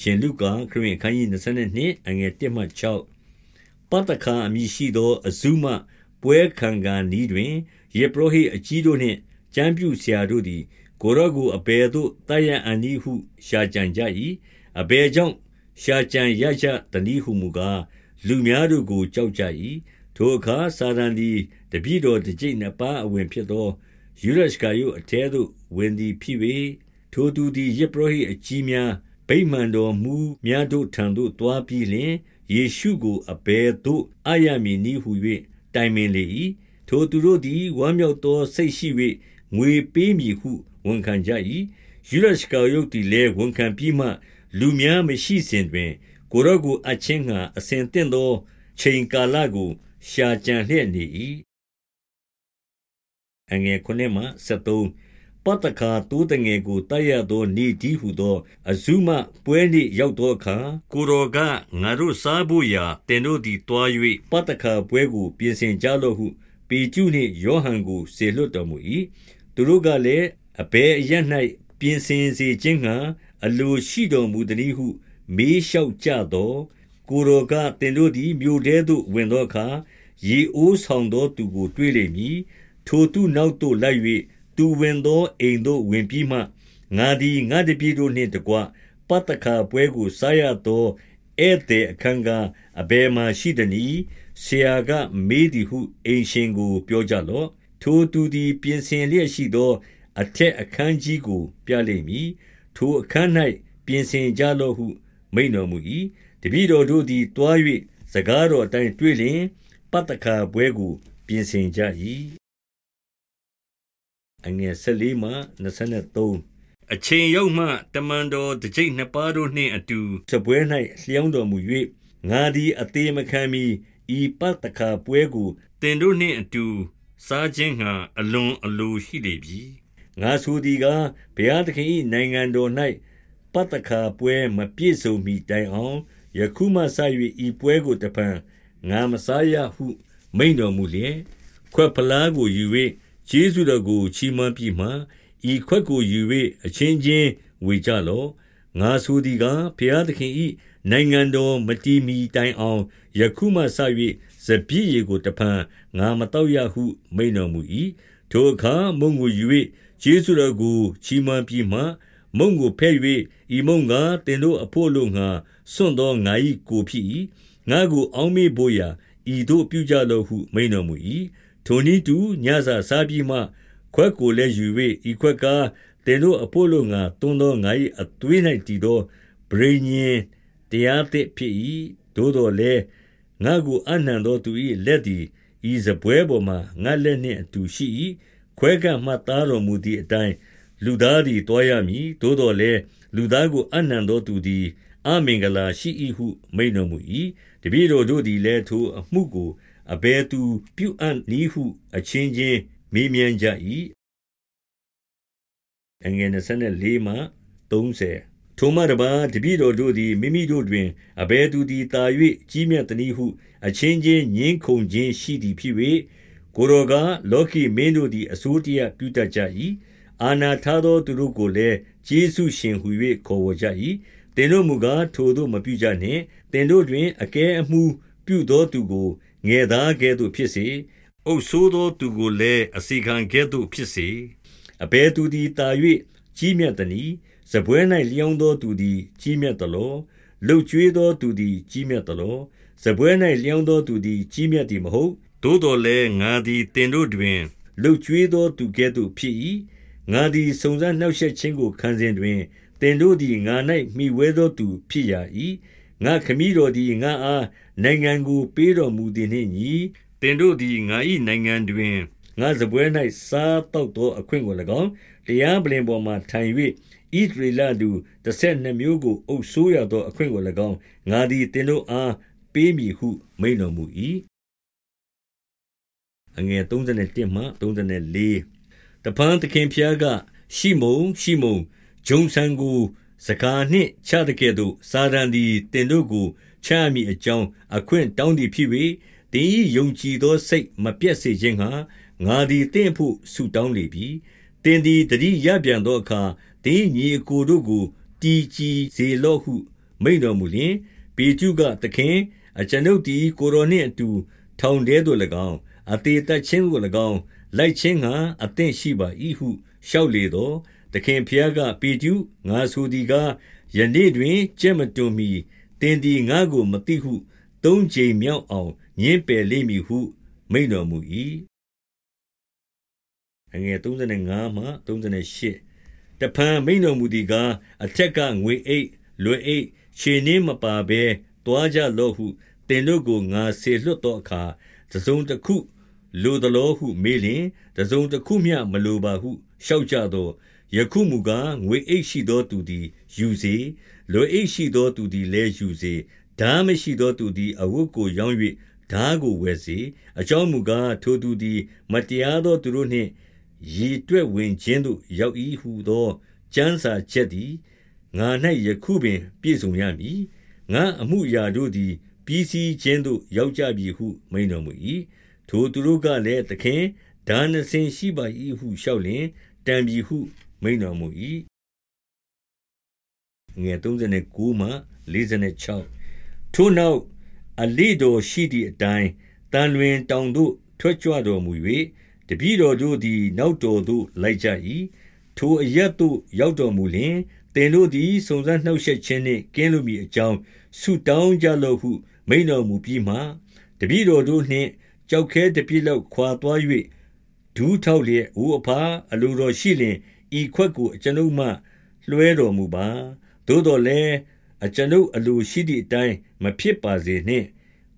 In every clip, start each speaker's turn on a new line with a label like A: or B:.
A: ရှင်လုကာခရစ်အခန်းကြီး22အငယ်1မှ6ပတ္တခါအမည်ရှိသောအဇုမပွဲခံကနီးတွင်ယေပရောဟိအကြီးတို့နှင့်ကျမ်းပြုဆရာတို့သည် ကိုရော့ကိုအဘယ်သို့တတ်ရန်အန်ဤဟု ရှာကြံကြ၏အဘယ်ကြောင့်ရှာကြံရကြတနည်းဟုမူကားလူများတို့ကိုကြောက်ကြ၏ထိုအခါစာရန်သည်တပြည့်တော်တစ်ကြိမ်နှစ်ပါးအဝင်ဖြစ်သောယူရရှကာယုအထဲသို့ဝင်သည်ဖြစ်၍ထိုသူသည်ယေပရောဟိအကြီးများ ဗိမာန်တော်မူများတို့ထံသို့တွားပြီးလျှင်ယေရှုကိုအဘယ်သို့အယမည်နည်းဟု၍တိုင်ပင်လေ၏ထိုသူတို့သည်ဝမ်းမြောက်သောစိတ်ရှိ၍ငွေပေးမည်ဟုဝန်ခံကြ၏ယူရရှကာယုတ်သည်လည်းဝန်ခံပြီးမှ လူများမရှိစဉ်တွင် ကိုရော့ကိုအချင်းငှာအစဉ်တင့်သောချိန်ကာလကို ရှာကြံလျက်နေ၏အငယ်9မှ73 ပတ္တခါတိုးတငယ်ကိုတတ်ရသောနေ့တည်းဟုသော အဇုမပွဲနေ့ရောက်သောအခါကိုရောကငါတို့စားဖို့ရာတင်တို့သည်တွား၍ပတ္တခါပွဲကို ပြင်ဆင်ကြလော့ဟု ပေကျုနှင့်ယောဟန်ကိုဆေလွတ်တော်မူ၏သူတို့ကလည်းအဘယ်အရ၌ပြင်ဆင်စေခြင်းငှာအလိုရှိတော်မူသည်ဟု မေးလျှောက်ကြသောကိုရောကတင်တို့သည်မြို့ထဲသို့ဝင်သောအခါရေအိုးဆောင်သောသူကို တွေ့လိမ့်မည်ထိုသူနောက်သို့လိုက်၍ သူဝင်သောအိမ်သို့ဝင်ပြီးမှငါသည်ငါတပည့်တို့နှင့်တကွပတ္တခါပွဲကိုစားရသောဧည့်သည်အခန်းကားအဘယ်မှရှိသနည်းဆရာကမေးသည်ဟုအိမ်ရှင်ကို ပြောကြလော့ထိုသူသည်ပြင်ဆင်လျက်ရှိသော အထက်အခန်းကြီးကို ပြလိမ့်မည်ထိုအခန်း၌ပြင်ဆင်ကြလော့ဟု မိန်တော်မူ၏တပည့်တော်တို့သည်တွား၍စကားတော်အတိုင်းတွေ့လျင်ပတ္တခါပွဲကို ပြင်ဆင်ကြ၏ အငယ်14မှ23အချိန်ရောက်မှတမန်တော်တစ်ကြိမ်နှစ်ပါးတို့နှင့်အတူစပွဲ၌လျောင်းတော်မူ၍ငါသည်အသေးမခံမီဤပတ္တခါပွဲကိုတင်တို့နှင့်အတူစားခြင်းငှာအလွန်အလိုရှိလေပြီငါဆိုသည်ကားဘုရားသခင်၏နိုင်ငံတော်၌ပတ္တခါပွဲမပြည့်စုံမီတိုင်အောင်ယခုမှစ၍ဤပွဲကိုတပံငါမစားရဟု မိန်တော်မူလျက်ခွက်ဖလားကိုယူ၍ ကျေးဇူးတော်ကိုချီးမွမ်းပြီးမှဤခွက်ကိုယူ၍အချင်းချင်းဝေကြလော့ငါဆိုသည်ကားဘုရားသခင်၏နိုင်ငံတော်မတည်မီတိုင်အောင်ယခုမှစ၍စပြည့်ရီကိုတဖန်ငါမတော့ရဟုမိန်တော်မူ၏ထိုအခါမုံကိုယူ၍ကျေးဇူးတော်ကိုချီးမွမ်းပြီးမှမုံကိုဖဲ့၍ဤမုံကတင်တို့အဖို့လို့ငါစွန့်သောငါ၏ကိုဖြစ်၏ငါကိုအောင်းမေဖို့ရာဤတို့ပြုကြလော့ဟုမိန်တော်မူ၏ ထိုနည်းတူညစာစားပြီးမှ ခွက်ကိုလည်းယူ၍ဤခွက်ကားတင်တို့အဖို့လို့ငါတွန်းသောငါ၏အသွေး၌တည်သောဗြိညင်တရားသစ်ဖြစ်၏သို့တော်လည်းငါကိုအနှံသောသူ၏လက်သည်ဤစပွဲပေါ်မှာငါလက်နှင့်အတူရှိ၏ခွဲကမှတ်သားတော်မူသည့်အတိုင်းလူသားသည်တွားရမည်သို့တော်လည်းလူသားကိုအနှံသောသူသည်အမင်္ဂလာရှိ၏ဟုမိန်တော်မူ၏တပည့်တော်တို့သည်လည်းထိုအမှုကို အဘယ်သူပြုအံ့နည်းဟုအချင်းချင်းမေးမြန်းကြ၏အငယ်24မှ30ထိုမှတပါတပည့်တော်တို့သည်မိမိတို့တွင်အဘယ်သူသည်တာ၍ကြီးမြတ်သည်ဟု အချင်းချင်းညင်းခုန်ခြင်းရှိသည်ဖြစ်၍ကိုရောကလောကီမင်းတို့သည်အစိုးတရားပြုတတ်ကြ၏အာနာထားသောသူတို့ကိုလည်းကျေးဇူးရှင်ဟု၍ခေါ်ဝေါ်ကြ၏တင်တို့မူကားထိုတို့မပြုကြနှင့်တင်တို့တွင်အကဲအမှုပြုသောသူကို ငယ်သားကဲ့သို့ဖြစ်စေအုပ်ဆိုးသောသူကိုလည်းအစီခံကဲ့သို့ဖြစ်စေအဘယ်သူသည်တာ၍ကြီးမြတ်သည်။စပွဲ၌လျောင်းသောသူသည်ကြီးမြတ်သလော။လှုပ်ကြွေးသောသူသည်ကြီးမြတ်သလော။စပွဲ၌လျောင်းသောသူသည်ကြီးမြတ်သည်မဟုတ်။သို့သော်လည်းငါသည်တင်တို့တွင်လှုပ်ကြွေးသောသူကဲ့သို့ဖြစ်၏။ငါသည်စုံစမ်းနှောက်ယှက်ခြင်းကိုခံစဉ်တွင်တင်တို့သည်ငါ၌မှီဝဲသောသူဖြစ်ရ၏။ ငါခမည်းတော်သည် ငါအား နိုင်ငံကို ပေးတော်မူသည်နှင့်ညီတင်တို့သည် ငါ၏နိုင်ငံတွင် ငါစပွဲ၌စားတောက်သောအခွင့်ကို၎င်း တရားပလင်ပေါ်မှထိုင်၍ဣသရေလလူတစ်ဆက်နှစ်မျိုးကို အုပ်ဆိုးရသော အခွင့်ကို၎င်း ငါသည်တင်တို့အား ပေးမည်ဟု မိန်တော်မူ၏အငယ်31မှ34တပန်းသခင်ဖျားက ရှိမုန် ရှိမုန် ဂျုံဆန်ကို စကားနှင့်ချတဲ့ကဲ့သို့ စာရန်သည်တင်တို့ကို ချာမိအကြောင်း အခွင့်တောင်းသည်ဖြစ်၍တင်းဤယုံကြည်သောစိတ် မပြတ်စေခြင်းဟာငါသည်တင့်ဖို့ ဆုတောင်းလေပြီ။တင်သည်တတိရပြန်သောအခါတင်းညီအကိုတို့ကိုတီကြည်စေလော့ဟု မိန်တော်မူလျင် ပေကျုက သခင် အကျွန်ုပ်သည် ကိုရောနှင့်အတူ ထောင်ထဲသို့၎င်း အသေးသက်ချင်းကို၎င်း လိုက်ခြင်းဟာအသင့်ရှိပါ၏ဟု လျှောက်လေတော့ သခင်ဖျားကပေကျုငါဆိုသည်ကားယနေ့တွင်ကြက်မတွန်မီတင်ဒီငါကိုမသိဟုသုံးချိန်မြောက်အောင်ညင်းပယ်လိမ့်မည်ဟု မိန်တော်မူ၏အငယ်35မှ38တဖန်မိန်တော်မူသည်ကားအထက်ကငွေအိတ်လွယ်အိတ်ခြေနှင်းမပါဘဲတွားကြလော့ဟုတင်တို့ကိုငါဆေလွတ်သောအခါတစုံတစ်ခု လိုသလိုဟု မေးလျင်တစုံတစ်ခုမျှမလိုပါဟုလျှောက်ကြသော ယခုမူကားငွေအိတ်ရှိသောသူသည်ယူစေလွယ်အိတ်ရှိသောသူသည်လည်းယူစေဓာမရှိသောသူသည်အဝတ်ကိုရောင်း၍ဓာကိုဝယ်စေအကြောင်းမူကားထိုသူသည် မတရားသောသူတို့နှင့်ရည်တွက်ဝင်ခြင်းသို့ရောက်၏ဟုသောကျမ်းစာချက်သည်ငါ၌ယခုပင်ပြည့်စုံရမည်ငါအမှုရာတို့သည်ပြီးစီးခြင်းသို့ရောက်ကြပြီဟုမိန်တော်မူ၏ထိုသူတို့ကလည်းသခင်ဒါနစင်ရှိပါ၏ဟုလျှောက်လျင်တံပြီဟု မိန်တော်မူ၏ငယ်39မှ46ထိုနောက်အလိတော်ရှိသည့်အတိုင်းတန်လွင်တောင်သို့ထွက်ကြွတော်မူ၍တပည့်တော်တို့သည် နောက်တော်သို့လိုက်ကြ၏ထိုအရက်သို့ရောက်တော်မူလျှင်သင်တို့သည်စုံစမ်းနှောက်ယှက်ခြင်းနှင့်ကင်းလွတ်မည်အကြောင်းဆုတောင်းကြလော့ဟု မိန်တော်မူပြီးမှတပည့်တော်တို့နှင့်ကြောက်ခဲတပြည့်လောက်ခွာသွား၍ဒူးထောက်လျက်အိုအဖာအလိုတော်ရှိလျင် ဤခွက်ကိုအကျွန်ုပ်မှ လွှဲတော်မူပါသို့တော်လည်းအကျွန်ုပ်အလိုရှိသည့်အတိုင်းမဖြစ်ပါစေနှင့်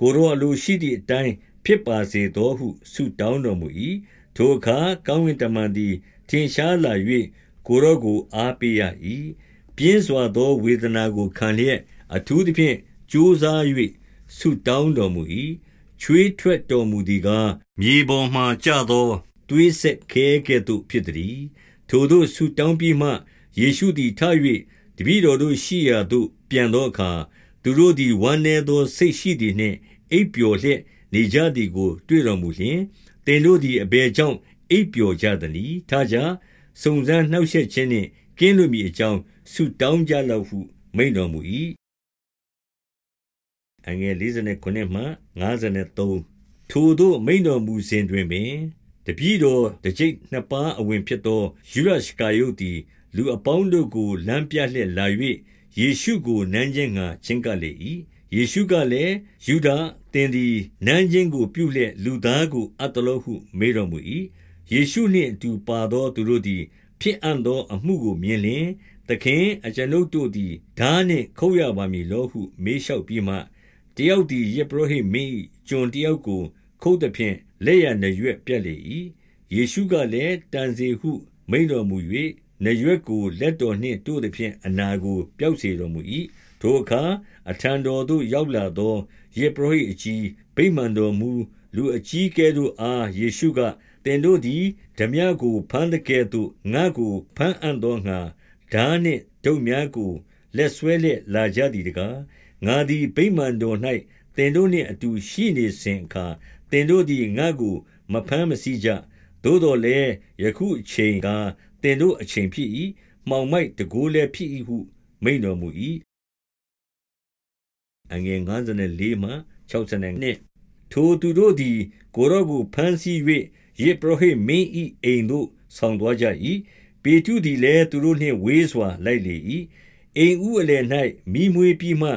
A: ကိုရောအလိုရှိသည့်အတိုင်းဖြစ်ပါစေသောဟုဆုတောင်းတော်မူ၏ထိုအခါကောင်းကင်တမန်သည်ထင်ရှားလာ၍ကိုရောကိုအားပေးရ၏ပြင်းစွာသောဝေဒနာကိုခံလျက်အထူးသဖြင့်ကြိုးစား၍ဆုတောင်းတော်မူ၏ချွေးထွက်တော်မူသည်ကားမြေပေါ်မှကျသောသွေးဆက်ခဲကဲ့သို့ဖြစ်သည် ထိုတို့ဆုတောင်းပြီးမှယေရှုသည်ထ၍တပည့်တော်တို့ရှိရာသို့ ပြန်သောအခါသူတို့သည်ဝမ်းနည်းသောစိတ်ရှိသည်နှင့်အိပ်ပျော်လျက်နေကြသည်ကို တွေ့တော်မူလျှင်သင်တို့သည်အဘယ်ကြောင့်အိပ်ပျော်ကြသနည်းထားကြစုံစမ်းနှောက်ယှက်ခြင်းနှင့်ကင်းလွတ်မည်အကြောင်းဆုတောင်းကြလော့ဟုမိန်တော်မူ၏အငယ်59မှ53ထိုတို့မိန်တော်မူစဉ်တွင်ပင် တပည့်တော်တကြိတ်နှစ်ပါးအဝင်ဖြစ်သောယူရရှကာယုတ်သည် လူအပေါင်းတို့ကိုလမ်းပြလျက်လာ၍ယေရှုကိုနမ်းခြင်းငှာချင်းကပ်လေ၏ယေရှုကလည်းယူဒသင်သည်နမ်းခြင်းကိုပြုလျက်လူသားကိုအပ်တလို့ဟုမေးတော်မူ၏ယေရှုနှင့်အတူပါသောသူတို့သည် ဖြစ်အံ့သောအမှုကိုမြင်လျင်သခင်အကျွန်ုပ်တို့သည်ဓာနှင့်ခုတ်ရပါမည်လောဟုမေးလျှောက်ပြီးမှတယောက်သည်ယေဘရဟိမင်းကျွန်တယောက်ကိုခုတ်သည်ဖြင့် လက်ရနရွက်ပြက်လေ၏ယေရှုကလည်းတန်စေဟုမိန်တော်မူ၍နရွက်ကိုလက်တော်နှင့်တို့သည်ဖြင့်အနာကိုပျောက်စေတော်မူ၏ထိုအခါအထံတော်သို့ရောက်လာသောယေဘရဟိအကြီးဗိမာန်တော်မူလူအကြီးကဲတို့အားယေရှုကသင်တို့သည်ဓမြကိုဘမ်းသကဲ့သို့ငါ့ကိုဘမ်းအံ့သောငှါထားနှင့်ဒုတ်များကိုလက်ဆွဲလျက်လာကြသည်တကား။ငါသည်ဗိမာန်တော်၌သင်တို့နှင့်အတူရှိနေစဉ်အခါသ င်တို့သည်ငါ့ကိုမဘမ်းမဆီးကြ။သို့သော်လည်းယခုအချိန်ကားသင်တို့အချိန်ဖြစ်၏။မှောင်မိုက်တန်ခိုးလည်းဖြစ်၏ဟုမိန့်တော်မူ၏။ထိုသူတို့သည်ကိုယ်တော်ကိုဘမ်းဆီး၍ယဇ်ပုရောဟိတ်မင်း၏အိမ်သို့ဆောင်သွားကြ၏။ပေတရုသည်လည်းသူတို့နှင့်ဝေးစွာလိုက်လေ၏။အိမ်ဦးအလယ်၌မီးမွေးပြီးမှ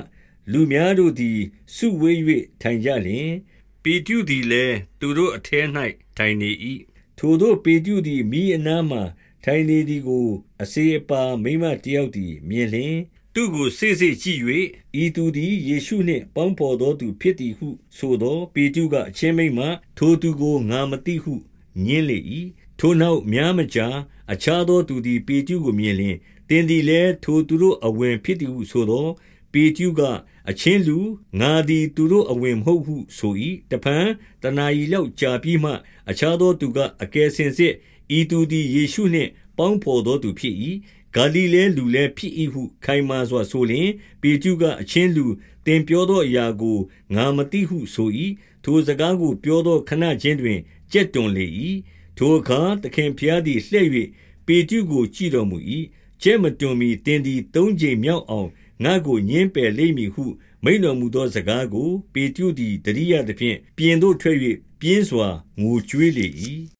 A: လူများတို့သည်စုဝေး၍ထိုင်ကြလျှင်၊ ပေတရုသည်လည်းသူတို့အထဲ၌ထိုင်နေ၏။ထိုသို့ပေတရုသည်မီးအနားမှာထိုင်နေသည်ကို အစေအပါးမိန်းမတယောက်သည်မြင်လျှင်သူ့ကိုစေ့စေ့ကြည့်၍ဤသူသည်ယေရှုနှင့်ပေါင်းဘော်သောသူဖြစ်သည်ဟုဆိုသောပေတရုကအချင်းမိမ့်မှထိုသူကိုငါမသိဟုညင်းလေ၏ထိုနောက်များမကြာအခြားသောသူသည်ပေတရုကိုမြင်လျင်တင်းသည်လည်းထိုသူတို့အဝင်ဖြစ်သည်ဟုဆိုသော ပေတရုကအချင်းလူငါသည်သူတို့အဝင်မဟုတ်ဟုဆို၏တဖန်တနာရီလောက်ကြာပြီးမှ အခြားသောသူကအကယ်စင်စစ်ဤသူသည်ယေရှုနှင့်ပေါင်းဖော်သောသူဖြစ်၏ဂါလိလဲလူလည်းဖြစ်၏ဟုခိုင်မာစွာဆိုလျင်ပေတရုကအချင်းလူတင်ပြောသောအရာကိုငါမသိဟုဆို၏ထိုစကားကိုပြောသောခဏချင်းတွင်ကြက်တွန်လေ၏ထိုအခါသခင်ဖျားသည်လှည့်၍ပေတရုကိုကြည့်တော်မူ၏ကျဲမတွန်မီတင်သည်သုံးချိန်မြောက်အောင် ငါ့ကိုညင်းပယ်လိမ့်မည်ဟု မိန့်တော်မူသောစကားကို ပေတရုသည်သတိရသဖြင့် ပြင်သို့ထွက်၍ပြင်းစွာ ငိုကြွေးလေ၏။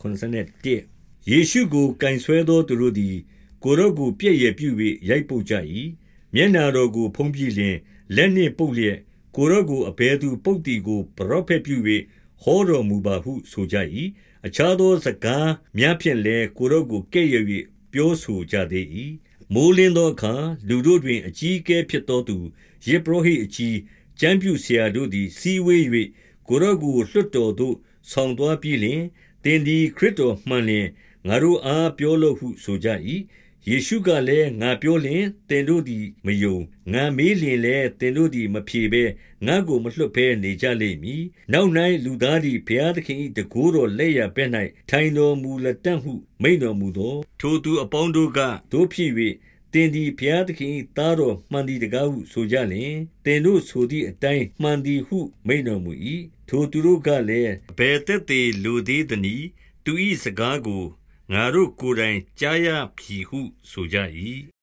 A: 63ယေရှုကို ကိုင်ဆွဲသောသူတို့သည် ကိုယ်တော်ကို ပြက်ယယ်ပြု၍ရိုက်ပုတ်ကြ၏။မျက်နှာတော်ကို ဖုံးပြီးလျှင် လက်နှင့်ပုတ်လျက်၊ကိုယ်တော်ကို အဘယ်သူပုတ်သည်ကို ပရောဖက်ပြု၍ဟောတော်မူပါဟု ဆိုကြ၏။အခြားသောစကားများဖြင့်လည်း ကိုယ်တော်ကို ကဲ့ရဲ့၍ ပြောဆိုကြသေး၏။64မိုဃ်းလင်းသောအခါလူတို့တွင် အကြီးအကဲဖြစ်သောသူ၊ယဇ်ပုရောဟိတ်အကြီး၊ကျမ်းပြုဆရာတို့သည်စည်းဝေး၍ကိုယ်တော်ကိုလွှတ်တော်သို့ဆောင်သွားပြီးလျှင်၊သင်သည်ခရစ်တော်မှန်လျှင်ငါတို့အားပြောလော့ဟုဆိုကြ၏။65 ယေရှုကလည်း၊ငါပြောလျှင်သင်တို့သည်မယုံ၊ငါမေးလျှင်လည်းသင်တို့သည်မဖြေဘဲငါ့ကိုမလွှတ်ဘဲနေကြလိမ့်မည်။နောက်၌လူသားသည်ဘုရားသခင်၏တန်ခိုးတော်လက်ျာဘက်၌ထိုင်တော်မူလတံ့ဟုမိန့်တော်မူသော်၊ထိုသူအပေါင်းတို့က၊သို့ဖြစ်၍သင်သည်ဘုရားသခင်၏သားတော်မှန်သည်တကားဟုဆိုကြလျှင်၊သင်တို့ဆိုသည်အတိုင်းမှန်သည်ဟုမိန့်တော်မူ၏။66ထိုသူတို့ကလည်း၊အဘယ်သက်သေလိုသေးသနည်း။သူ၏စကားကို ငါတို့ကိုယ်တိုင်ကြားရပြီဟု ဆိုကြ၏။